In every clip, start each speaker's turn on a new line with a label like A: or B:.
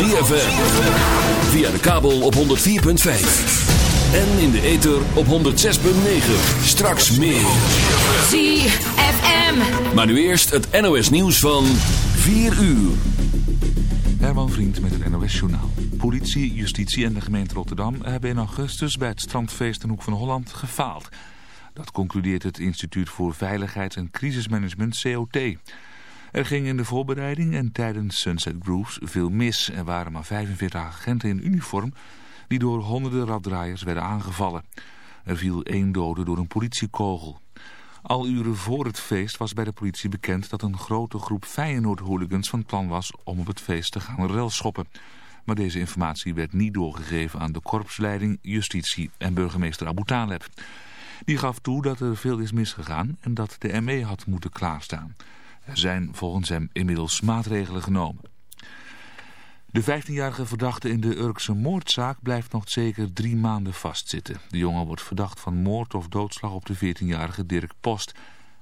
A: ZFM. Via de kabel op 104.5. En in de ether op 106.9. Straks meer.
B: ZFM.
A: Maar nu eerst het NOS nieuws van 4 uur.
C: Herman Vriend met het NOS Journaal. Politie, justitie en de gemeente Rotterdam hebben in augustus bij het strandfeest in Hoek van Holland gefaald. Dat concludeert het Instituut voor Veiligheid en Crisismanagement COT. Er ging in de voorbereiding en tijdens Sunset Grooves veel mis. Er waren maar 45 agenten in uniform die door honderden raddraaiers werden aangevallen. Er viel één dode door een politiekogel. Al uren voor het feest was bij de politie bekend dat een grote groep Feyenoord-hooligans van plan was om op het feest te gaan relschoppen. Maar deze informatie werd niet doorgegeven aan de korpsleiding, justitie en burgemeester Abu Taleb. Die gaf toe dat er veel is misgegaan en dat de ME had moeten klaarstaan. Er zijn volgens hem inmiddels maatregelen genomen. De 15-jarige verdachte in de Urkse moordzaak blijft nog zeker drie maanden vastzitten. De jongen wordt verdacht van moord of doodslag op de 14-jarige Dirk Post.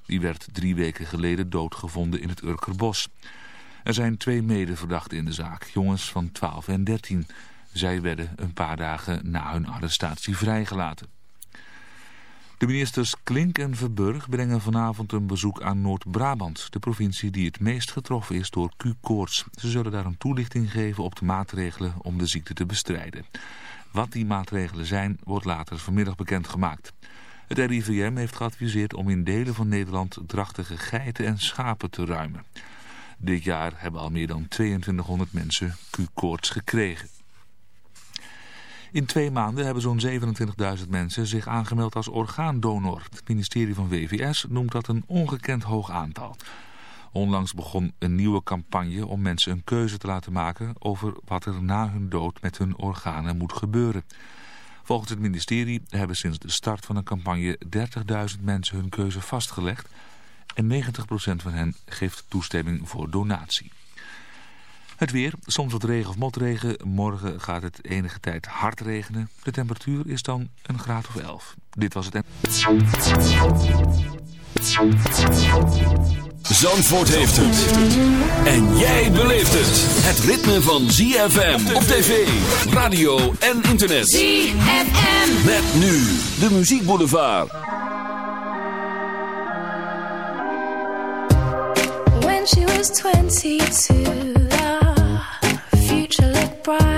C: Die werd drie weken geleden doodgevonden in het Urkerbos. Er zijn twee medeverdachten in de zaak, jongens van 12 en 13. Zij werden een paar dagen na hun arrestatie vrijgelaten. De ministers Klink en Verburg brengen vanavond een bezoek aan Noord-Brabant, de provincie die het meest getroffen is door Q-koorts. Ze zullen daar een toelichting geven op de maatregelen om de ziekte te bestrijden. Wat die maatregelen zijn, wordt later vanmiddag bekendgemaakt. Het RIVM heeft geadviseerd om in delen van Nederland drachtige geiten en schapen te ruimen. Dit jaar hebben al meer dan 2200 mensen Q-koorts gekregen. In twee maanden hebben zo'n 27.000 mensen zich aangemeld als orgaandonor. Het ministerie van WVS noemt dat een ongekend hoog aantal. Onlangs begon een nieuwe campagne om mensen een keuze te laten maken over wat er na hun dood met hun organen moet gebeuren. Volgens het ministerie hebben sinds de start van de campagne 30.000 mensen hun keuze vastgelegd en 90% van hen geeft toestemming voor donatie. Het weer, soms wat regen of motregen. Morgen gaat het enige tijd hard regenen. De temperatuur is dan een graad of 11. Dit was het.
A: Zandvoort heeft het. En jij beleeft het. Het ritme van ZFM op tv, radio en internet.
B: ZFM.
A: Met nu de muziekboulevard.
D: When she was 22, the
E: surprise.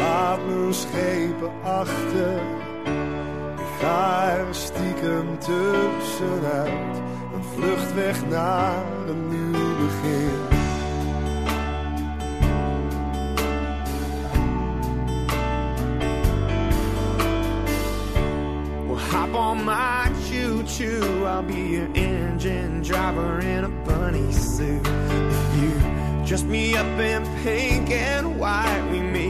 E: Laat mijn schepen achter. Ik ga er stiekem tussenuit. Een vlucht weg naar een nieuw begin.
F: Well, hop on my choo-choo. I'll be your engine driver in a bunny suit. If you
G: dress me up in pink and white, we meet.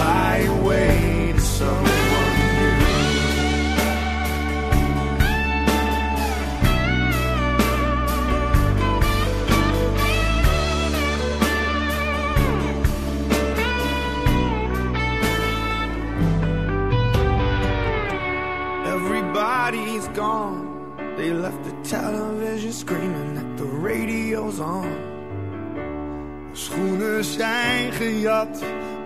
G: fly away to someone new. Everybody's gone. They left the television screaming that the radio's on.
H: Schoenen zijn gejat,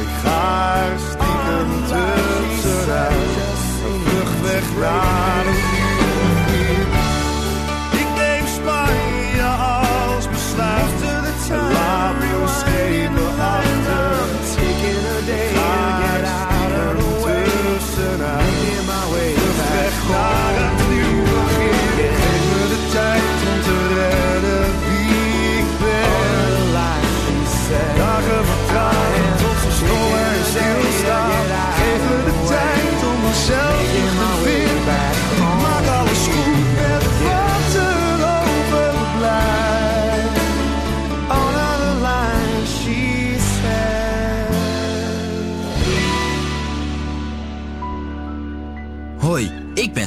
H: Ik ga er stiekem tussenuit. Een vlucht weg naar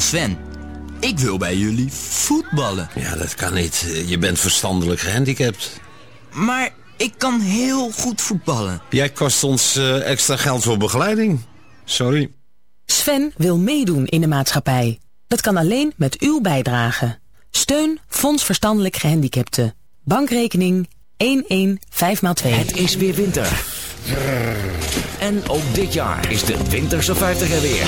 I: Sven. Ik wil bij jullie voetballen.
J: Ja, dat kan niet. Je bent verstandelijk gehandicapt.
I: Maar ik kan heel goed voetballen.
J: Jij kost ons eh, extra geld voor begeleiding. Sorry.
K: Sven wil meedoen in de maatschappij. Dat kan alleen met uw bijdrage. Steun Fonds Verstandelijk Gehandicapten. Bankrekening 115x2.
F: Het is weer winter. En ook dit jaar is de Winterse 50 er weer.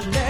G: I
F: never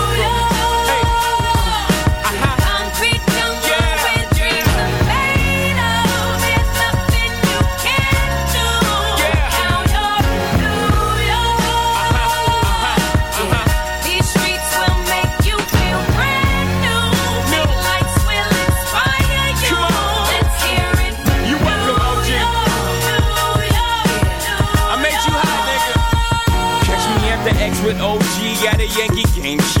L: Yankee game.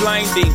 L: blinding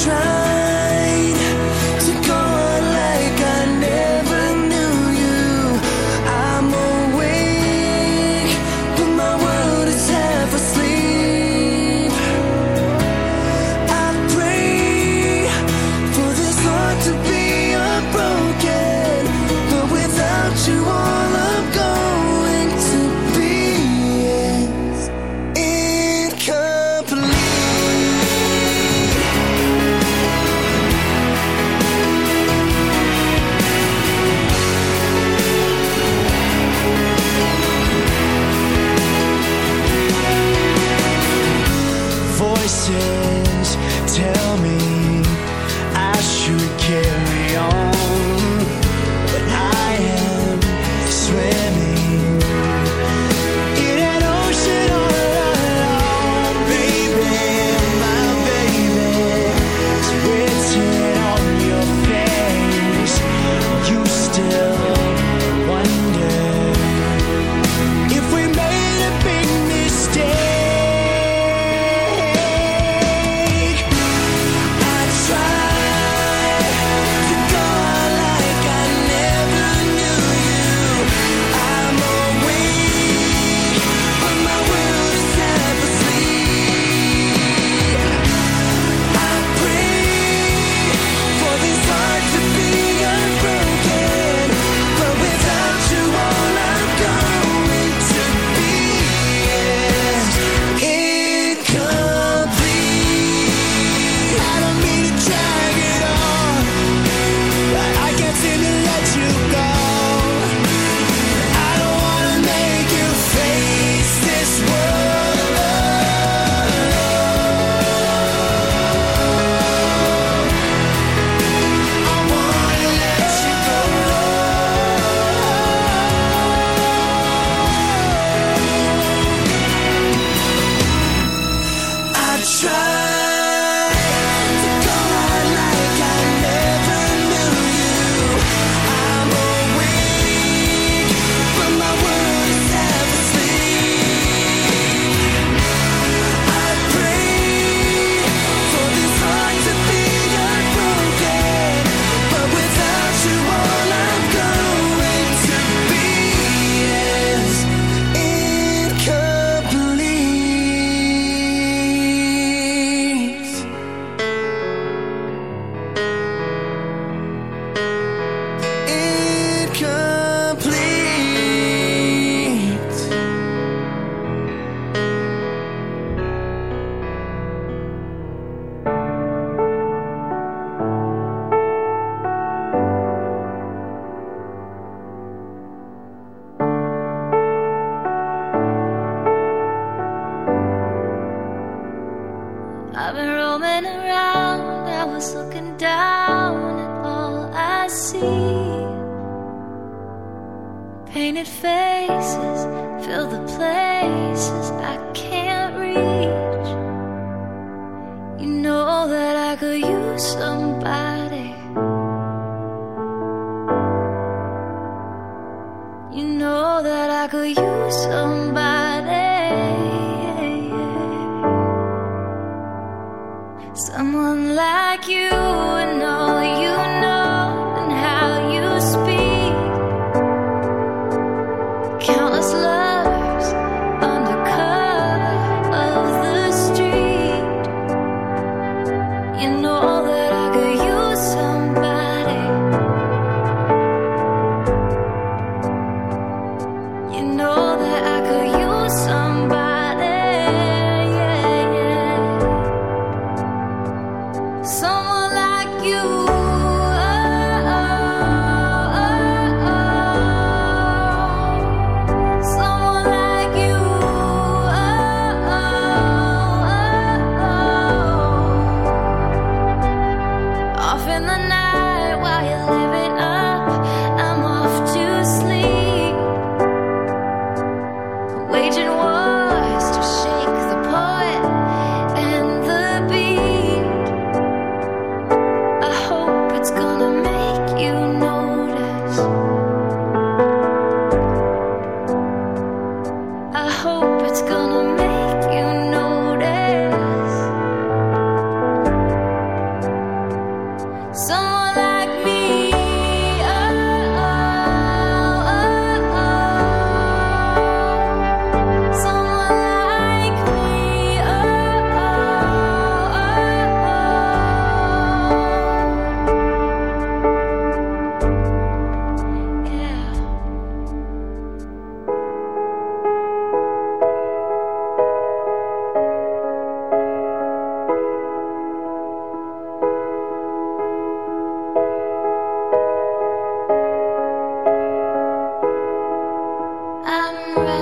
M: try. Someone like you and all you know around.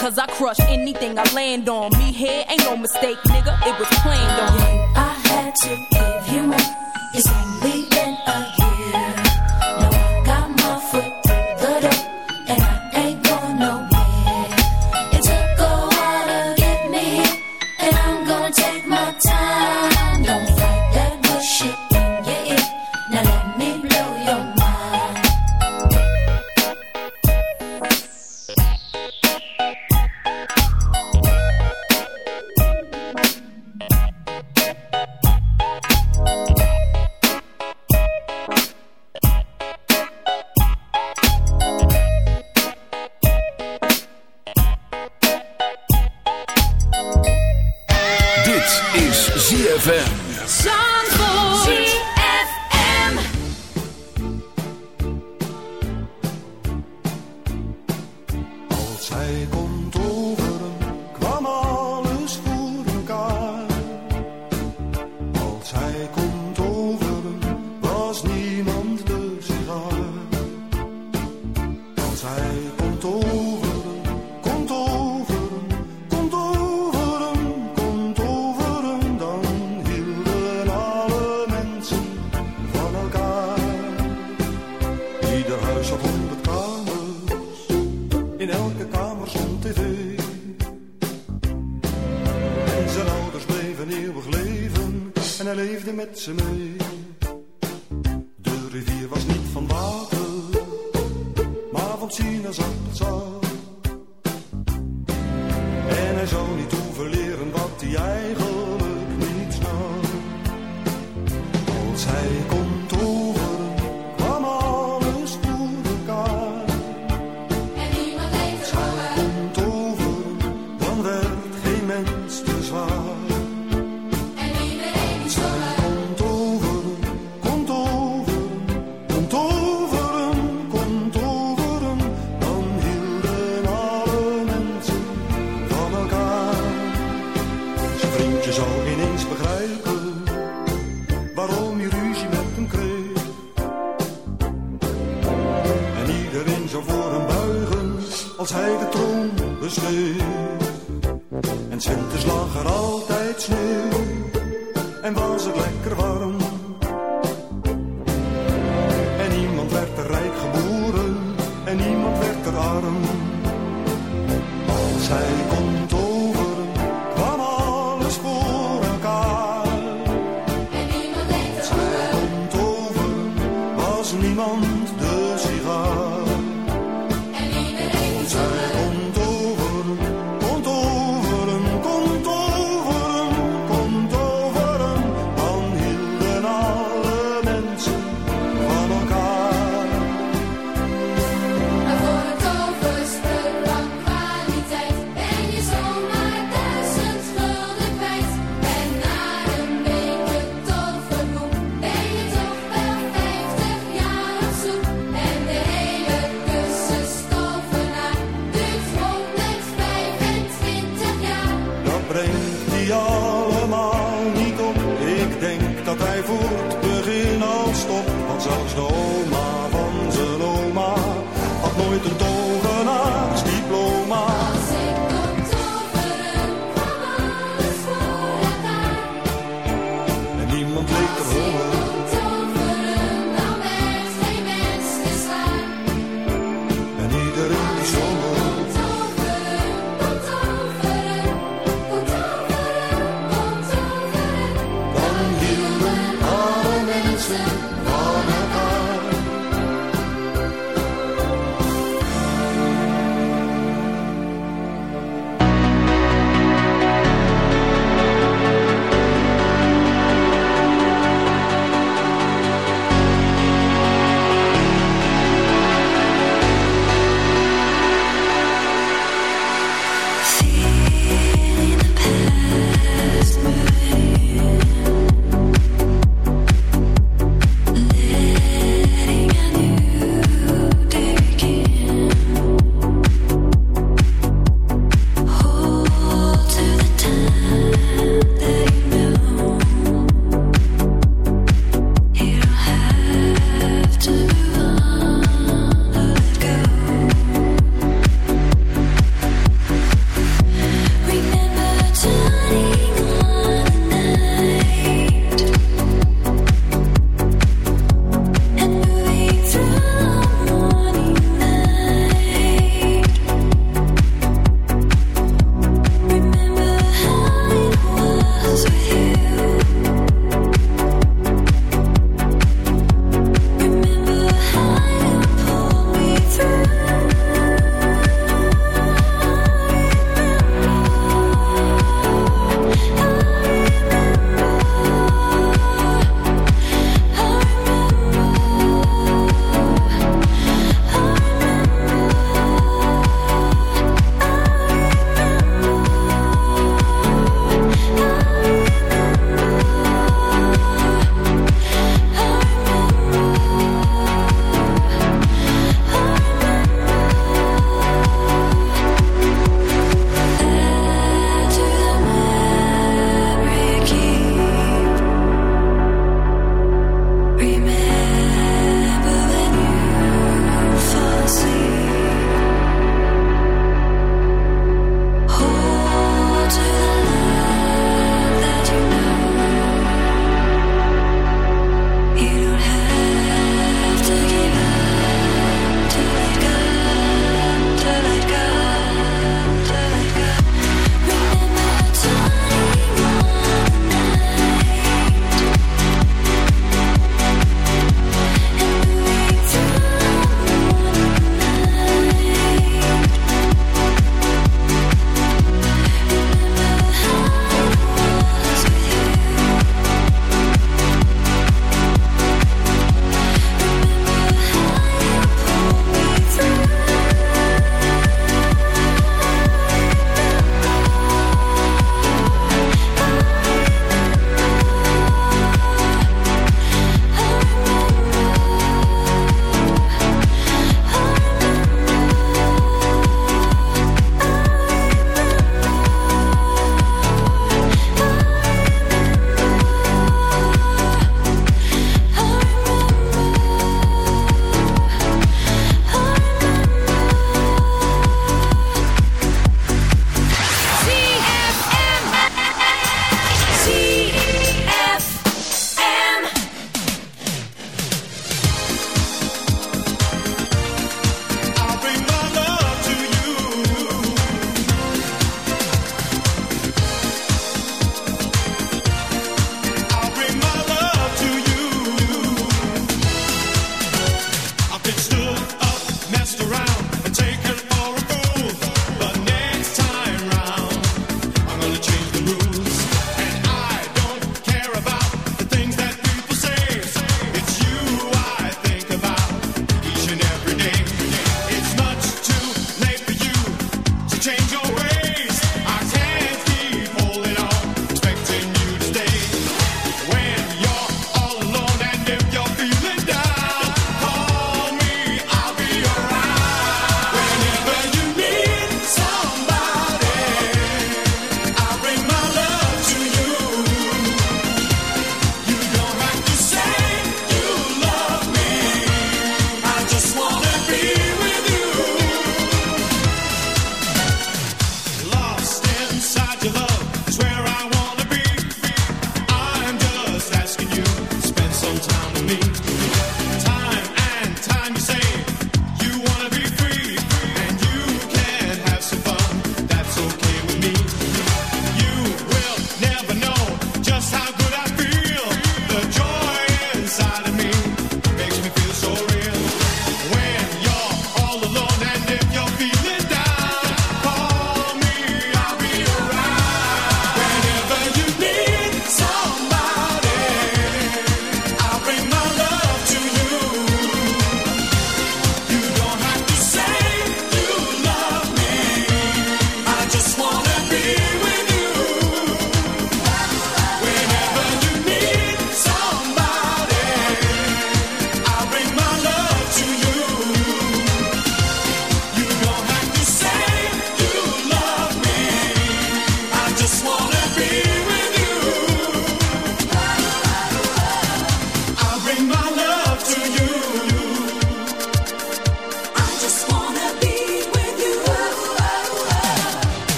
N: Cause I crush anything I land on. Me here ain't no mistake, nigga. It was planned on.
O: Yeah, my